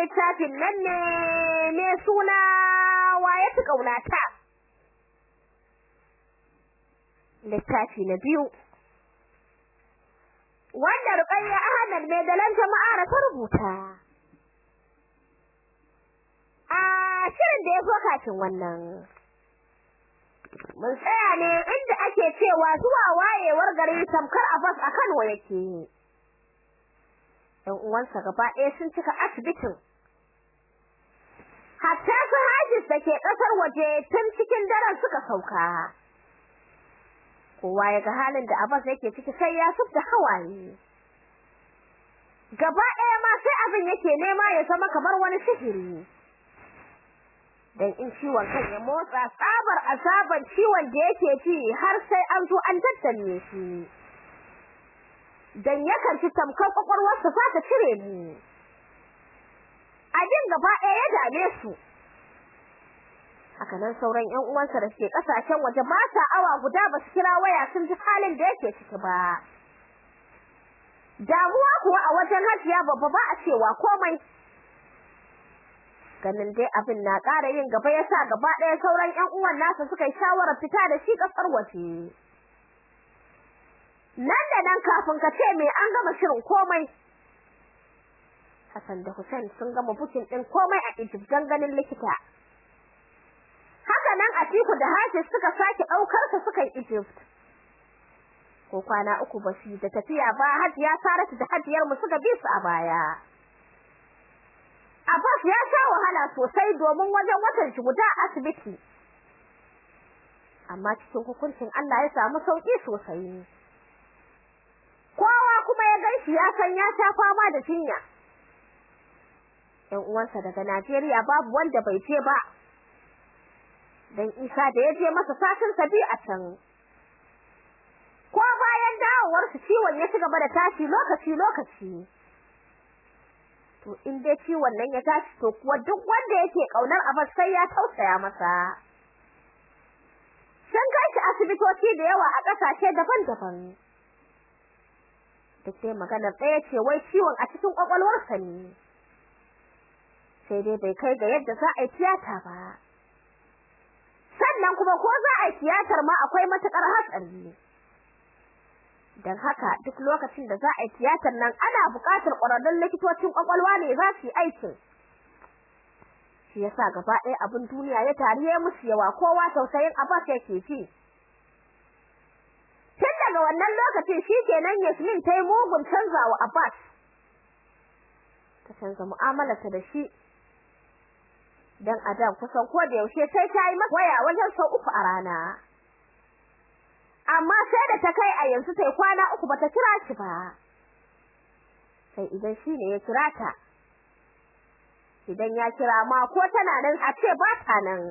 littafin nan ne mai suna waye ta kaunata littafi na biyu. Wanda Ruqayya Ahmad mai dalan jama'a ta rubuta. A shirin da ya zo kafin wannan. Mun tsaya ne inda ake cewa zuwa wayewar gari tamkar Abbas a Kano yake. Ɗan uwansa gaba ɗaya sun cika asibitin. Hatta su hajis da ke ƙasar waje tun cikin daren suka sauka. Kowa ya ga halin da Abbas yake ciki sai ya da hawaye. Gaba ɗaya ma sai abin yake nema ya zama kamar wani sihiri. Dan in ciwon kan ya motsa tsabar azaban ciwon da yake ji har sai an zo an tattale shi. Dan yakan ci tamkar kwakwalwarsa za ta cire ni. Abin gaba ɗaya ya dame su. Haka nan sauran ƴan uwansa da suke ƙasashen waje ba sa awa guda ba su kira waya sun ji halin da yake ciki ba. Damuwa kuwa a wajen hajiya babba ba a cewa komai. Ganin dai abin na ƙara yin gaba yasa gaba ɗaya sauran ƴan uwan nasa suka yi shawarar fita da shi ƙasar waje. Nan da nan kafin ka ce me an gama shirin komai Hassan da Hussein sun gama bukin ɗin komai a Egypt don ganin likita. Haka nan Atiku da Hafiz suka sake ɗaukar sa suka yi Egypt. Ko kwana uku ba shi da tafiya ba Hajiya Saratu da Hajiyar mu suka bi su a baya. Abbas ya sha wahala sosai domin wajen watan shi guda asibiti. Amma cikin hukuncin Allah ya samu sauƙi sosai. Kowa kuma ya gan shi ya san ya sha fama da jinya. Ɗan uwansa daga Najeriya babu wanda bai je ba. Dan Isa da ya je masa satin sabi a can. Ko bayan dawowar su ciwon ya ci gaba da tashi lokaci lokaci. To in dai ciwon nan ya tashi to kuwa duk wanda yake ƙaunar Abbas sai ya tausaya masa. Sun kai shi asibitoci da yawa a ƙasashe daban-daban. Duk dai maganar ɗaya ce wai ciwon a cikin ƙwaƙwalwarsa ne. Sai dai bai kai ga yadda za a yi tiyata ba. Sannan kuma ko za a yi tiyatar ma akwai matuƙar hatsari dan haka duk lokacin da za a yi tiyatar nan ana buƙatar ƙwararrun likitocin ƙwaƙwalwa ne za su yi aikin. Shi yasa gaba ɗaya abin duniya ya tariye musu yawa kowa tausayin Abbas yake ji. Tun daga wannan lokacin shi kenan Yasmin ta yi mugun canzawa Abbas. Ta canza mu'amalarta da shi. Dan adam kusan ko da yaushe sai ta yi masa waya wajen sau uku a rana. Amma sai da ta kai a yanzu sai kwana uku bata kira shi ba. Sai idan shine ya kira ta. Idan ya kira ma ko tana nan a ce ba ta nan.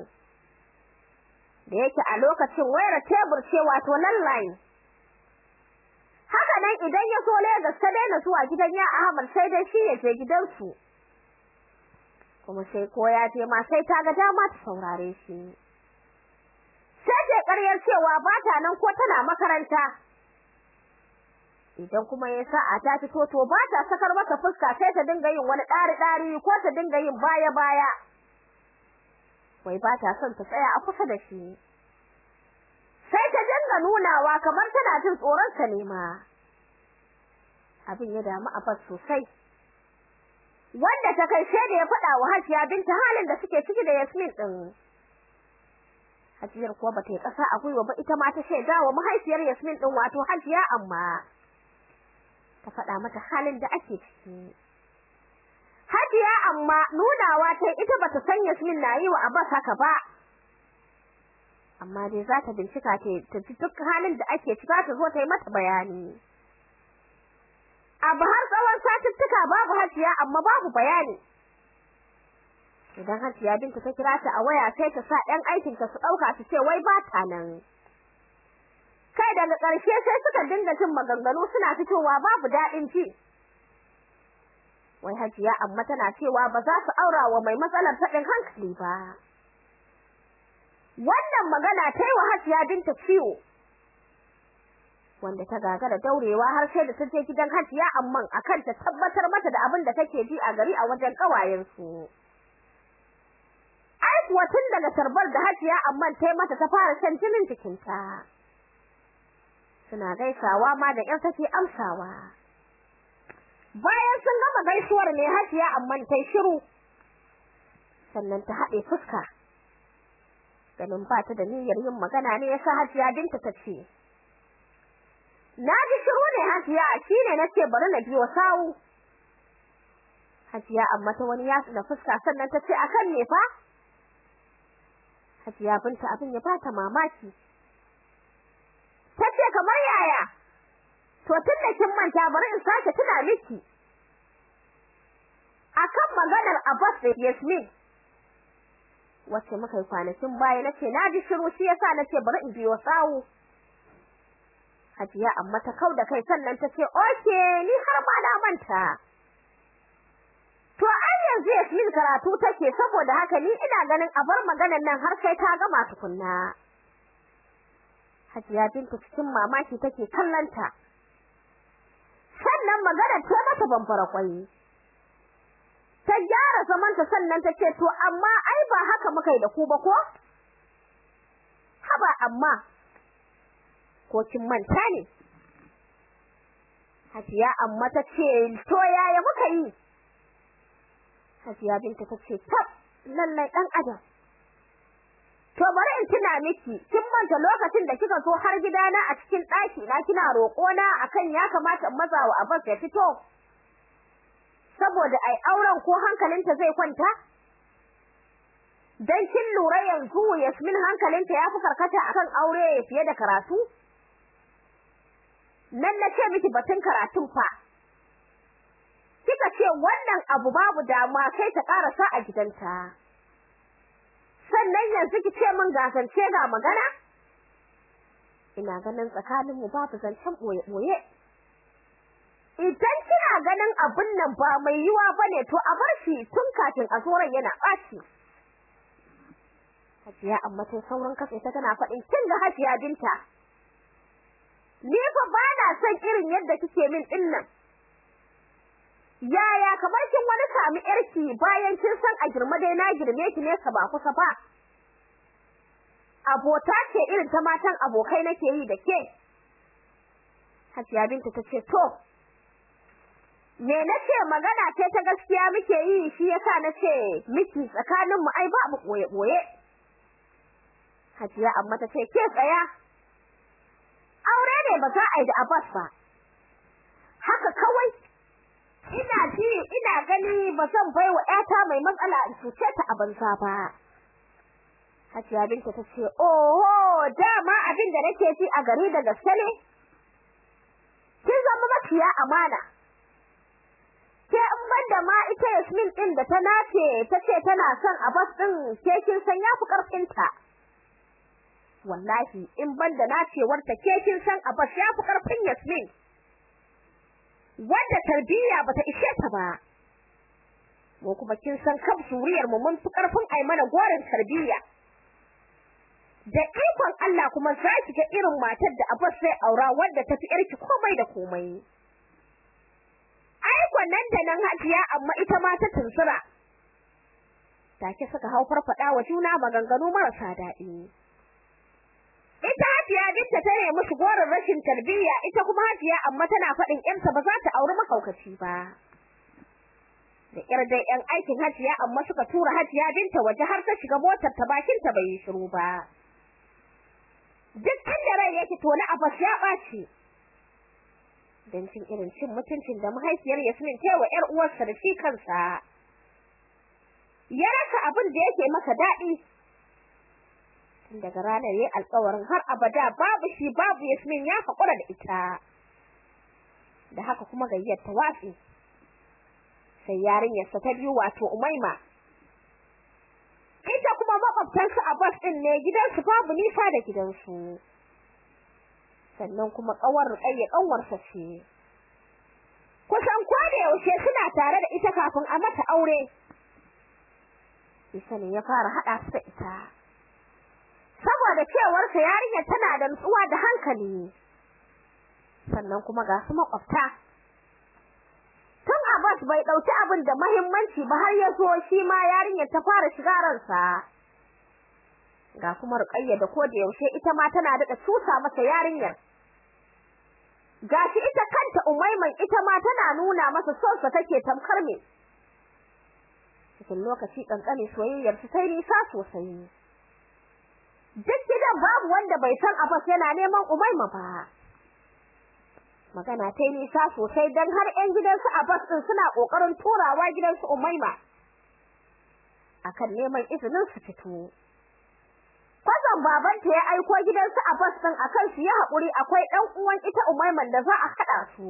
Da yake a lokacin wayar tebur ce wato landline. Haka nan idan ya so Lagos ta daina zuwa gidan ya Ahmad sai dai shi ya je gidansu. Kuma sai ko ya je ma sai ta ga dama ta saurare shi. Sai ta ƙaryar cewa ba ta nan ko tana makaranta. Idan kuma ya sa'a ta fito to ba ta sakar mata fuska sai ta dinga yin wani ɗari ɗari ko ta dinga yin baya baya wai ba ta son ta tsaya a kusa da shi. Sai ta dinga nunawa kamar tana jin tsoron sa ne ma. Abin ya damu a sosai. Wanda ta kai sai da ya faɗa wa Hajiya binta halin da suke ciki da Yasmin din Hajiyar kuwa bata yi ƙasa a gwiwa ba ita ma ta shaida wa mahaifiyar Yasmin din wato Hajiya amma. Ta faɗa mata halin da ake ciki. Hajiya amma nunawa ta ita bata san Yasmin na yi wa Abbas haka ba. Amma dai za ta bincika ta duk halin da ake ciki ta zo ta yi mata bayani. Abu har tsawon satuttuka babu hajiya amma babu bayani. Idan hajiya binta ta kira ta a waya sai ta sa ɗan aikin ta su ɗauka su ce wai ba ta nan. Kai daga ƙarshe sai suka dinga jin maganganu suna fitowa babu daɗin ji. Wai hajiya amma tana cewa ba za su aura wa mai matsalar taɗin hankali ba. Wannan magana ta yi wa hajiya binta ciwo. Wanda ta gagara daurewa har sai da ta je gidan Hajiya amman akan ta tabbatar mata da abin da take ji a gari a wajen kawayen su kuwa tun daga tarbar da Hajiya Amman tai mata ta fara shan jinin jikinta. Suna gaisawa ma da ƴar take amsawa. Bayan sun gama gaisuwar ne Hajiya Amman tai shiru sannan ta haɗe fuska. Ganin ba ta da niyyar yin magana ne yasa Hajiya Binta ta ce na ji shiru ne Hajiya. Shine nace bari na biyo sawu. Hajiya amma ta wani yatsu da fuska sannan ta ce akan ne fa? Hajiya binta abin ya bata mamaki. Tace kamar yaya? To tunda kin manta bari in sake tuna miki. Akan maganar Abbas da Yasmin wace muka yi kwanakin baya nace na ji shiru shi yasa nace bari in biyo sawu. Hajiya amma ta kauda kai sannan tace okay ni har ma na manta To ai yanzu Yasmin karatu take saboda haka ni ina ganin a bar maganar nan har sai ta gama tukunna. Hajiya binta cikin mamaki take kallanta. Sannan magana ta mata bambara kwai. Ta gyara zamanta sannan ta ce to amma ai ba haka muka yi da ku ba ko? Haba amma ko kin manta ne? Hajiya amma ta ce to yaya muka yi? Hajiya binta tace tab lallai dan adam To bari in tuna miki kin manta lokacin da kika zo har gidana a cikin daki na kina roƙo na akan ya kamata in maza wa Abbas ya fito saboda ai auren ko hankalinta zai kwanta Dan kin lura yanzu Yasmin hankalinta ya fi karkata akan aure fiye da karatu Nan na ce miki batun karatun fa. Kika ce wannan abu babu dama sai ta karasa a gidanta. Sannan yanzu ki ce min gasance ga magana. Ina ganin tsakanin mu babu zancen ɓoye ɓoye idan kina ganin abun nan ba mai yiwa ba ne to a bar shi tun kafin a zoran yana ɓaci. Hajiya amma ta sauran kafe ta tana faɗin kin ga Hajiya binta? Ni fa bana son irin yadda kike min ɗin nan. Yaya kamar kin wani sami yarki bayan kin san a girma dai na girme ki ne ka ba kusa ba. Abota ce irin ta matan abokai nake yi da ke. Hajiya binta tace to me nace magana ce ta gaskiya muke yi? Shi yasa nace miki tsakanin mu ai ba mu ɓoye ɓoye Hajiya amma tace ke tsaya. Aure ne ba za a yi da Abbas ba. Haka kawai ina ji ina gani ba zan bai wa ƴata mai matsala in cuce ta a banza ba. Hajiya binta ta ce oho dama abin da nake ji a gari da gaske ne. Kin zama mafiya amana. Ke in banda ma ita Yasmin din da ta nace tace tana son Abbas din ke kin san yafi ƙarfin ta. Wallahi in banda nacewar ta ke kin san Abbas yafi ƙarfin Yasmin. Wanda tarbiyya bata ishe ta ba. Mu kuma kin san kab suriyar mu mun fi ƙarfin ai mana gorin tarbiyya. Da ikon Allah kuma za ki ga irin matar da Abbas sai aura wanda tafi yarki komai da komai. Ai nan da nan hajiya amma ita ma ta tunsura. Take suka hau farfada wa juna maganganu marasa daɗi ita hajiya binta ta ne musu gorin rashin tarbiyya ita kuma hajiya amma tana faɗin ƴarta ba za ta auri makaukaci ba. Da ƴar dai ƴan aikin hajiya amma suka tura hajiya binta waje har ta shiga motar ta bakin ta bai yi shiru ba. Duk inda rai yake to na Abbas ya ɓaci. Dan cin irin cin mutuncin da mahaifiyar Yasmin ta wa ƴar uwarsa da shi kansa. Ya rasa abin da yake masa daɗi. Daga ranar yayi alƙawarin har abada babu shi babu Yasmin ya haƙura da ita. Da haka kuma gayyar ta watsi. Sai yarinyarsa ta biyu wato Umaima. Ita kuma makwabtansu Abbas din ne gidansu babu nisa da gidansu. Sannan kuma kawar Ruqayya kanwarsa ce. Kusan ko da yaushe suna tare da ita kafin a mata aure. Isa ne ya fara hada su da ita. Saboda cewar sa yarinya tana da nutsuwa da hankali sannan kuma ga su makwabta. Tun Abbas bai ɗauki abin da muhimmanci ba har ya so shi ma yarinyar ta fara shiga ransa. Ga kuma Ruqayya da ko da yaushe ita ma tana da tusa masa yarinyar. Gashi ita kanta Umaiman ita ma tana nuna masa son sa take tamkar me? Cikin lokaci kankane soyayyar su sai nisa sosai. Duk gidan babu wanda bai san Abbas yana neman Umaima ba. Magana ta nisa sosai dan har 'yan gidansu Abbas din suna ƙoƙarin turawa gidansu Umaima akan neman izinin su fito. Kwazan babanta ya aiko gidansu Abbas din akan su ya haƙuri akwai ɗan uwan ita Umaiman da za a haɗa su.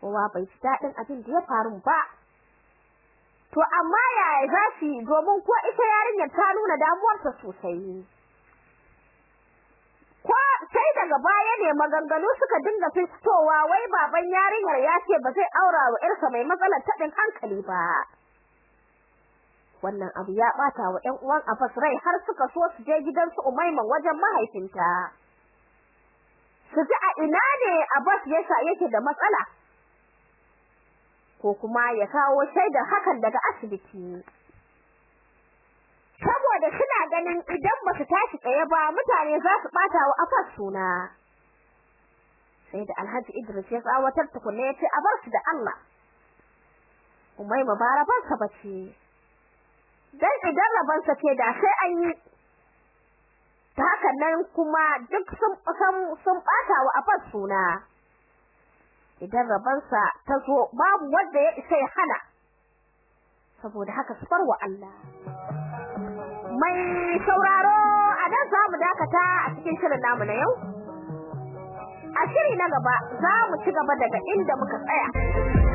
Kowa bai ji daɗin abin da ya faru ba. To amma yaya za su yi? Domin ko ita yarinyar ta nuna damuwarta sosai. Ko sai daga baya ne maganganu suka dinga fitowa wai baban yarinyar ya ce ba zai aura wa irsa mai matsalar taɗin hankali ba. Wannan abu ya bata wa ƴan uwan Afas rai har suka so su je gidan su Umaiman wajen mahaifinta. Su ji a ina ne Abbas yasa yake da matsala? Ko kuma ya kawo shaidar hakan daga asibiti. Saboda suna ganin idan ba su tashi tsaye ba mutane za su bata wa Afas suna. Sai da Alhaji Idris ya tsawatar tukunne ya ce a bar su da Allah. Umaima ba rabansa bace dan idan rabansa ce da sai an yi. Ta haka nan kuma duk sun sun bata wa afar suna. Idan rabansa ta zo babu wanda ya isa ya hana. Saboda haka su wa Allah. Mai sauraro a nan za mu dakata a cikin shirin namu na yau. A shiri na gaba za mu ci gaba daga inda muka tsaya.